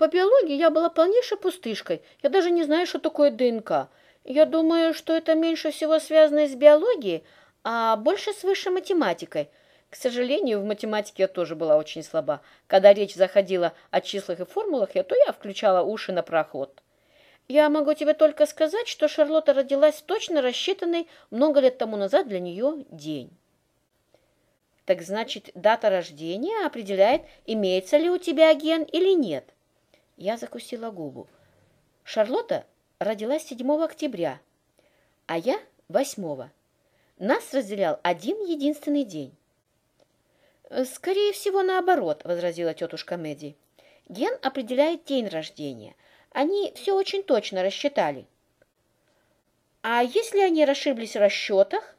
По биологии я была полнейшей пустышкой. Я даже не знаю, что такое ДНК. Я думаю, что это меньше всего связано с биологией, а больше с высшей математикой. К сожалению, в математике я тоже была очень слаба. Когда речь заходила о числах и формулах, я то я включала уши на проход. Я могу тебе только сказать, что Шарлотта родилась точно рассчитанный много лет тому назад для нее день. Так значит, дата рождения определяет, имеется ли у тебя ген или нет. Я закусила губу. Шарлотта родилась 7 октября, а я 8. Нас разделял один единственный день. «Скорее всего, наоборот», — возразила тетушка Мэдди. «Ген определяет день рождения. Они все очень точно рассчитали». «А если они расшиблись в расчетах?»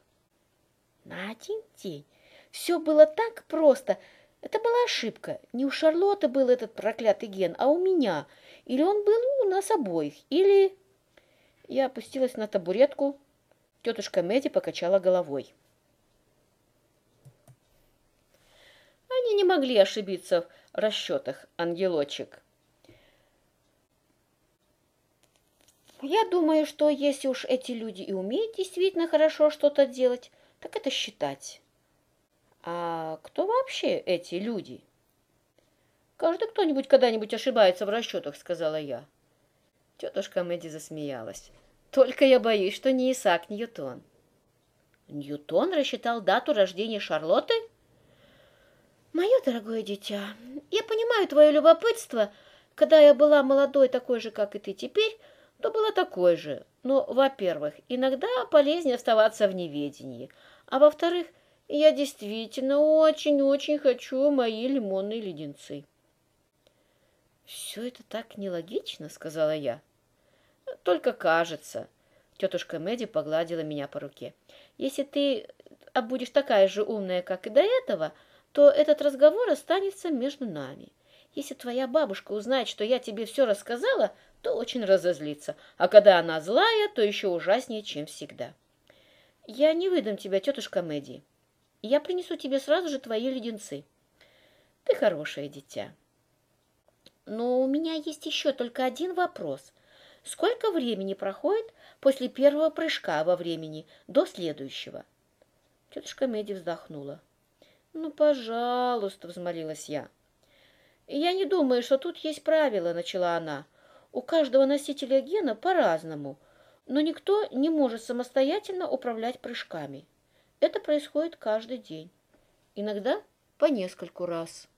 «На один день. Все было так просто. Это была ошибка. Не у Шарлотты был этот проклятый ген, а у меня. Или он был у нас обоих, или...» Я опустилась на табуретку. Тетушка Мэдди покачала головой. Они не могли ошибиться в расчетах, ангелочек. Я думаю, что если уж эти люди и умеют действительно хорошо что-то делать, так это считать. А кто вообще эти люди? Каждый кто-нибудь когда-нибудь ошибается в расчетах, сказала я. Тетушка Мэдди засмеялась. Только я боюсь, что не Исаак Ньютон. Ньютон рассчитал дату рождения Шарлотты? Мое дорогое дитя, я понимаю твое любопытство. Когда я была молодой, такой же, как и ты теперь, то была такой же. Но, во-первых, иногда полезнее оставаться в неведении. А во-вторых, я действительно очень-очень хочу мои лимонные леденцы. «Все это так нелогично», — сказала я. «Только кажется». Тетушка Мэдди погладила меня по руке. «Если ты будешь такая же умная, как и до этого, то этот разговор останется между нами. Если твоя бабушка узнает, что я тебе все рассказала, то очень разозлится, а когда она злая, то еще ужаснее, чем всегда. Я не выдам тебя, тетушка Мэдди. Я принесу тебе сразу же твои леденцы. Ты хорошее дитя. Но у меня есть еще только один вопрос. Сколько времени проходит после первого прыжка во времени до следующего? Тетушка Мэдди вздохнула. «Ну, пожалуйста», — взмолилась я. «Я не думаю, что тут есть правила», — начала она. «У каждого носителя гена по-разному, но никто не может самостоятельно управлять прыжками. Это происходит каждый день, иногда по нескольку раз».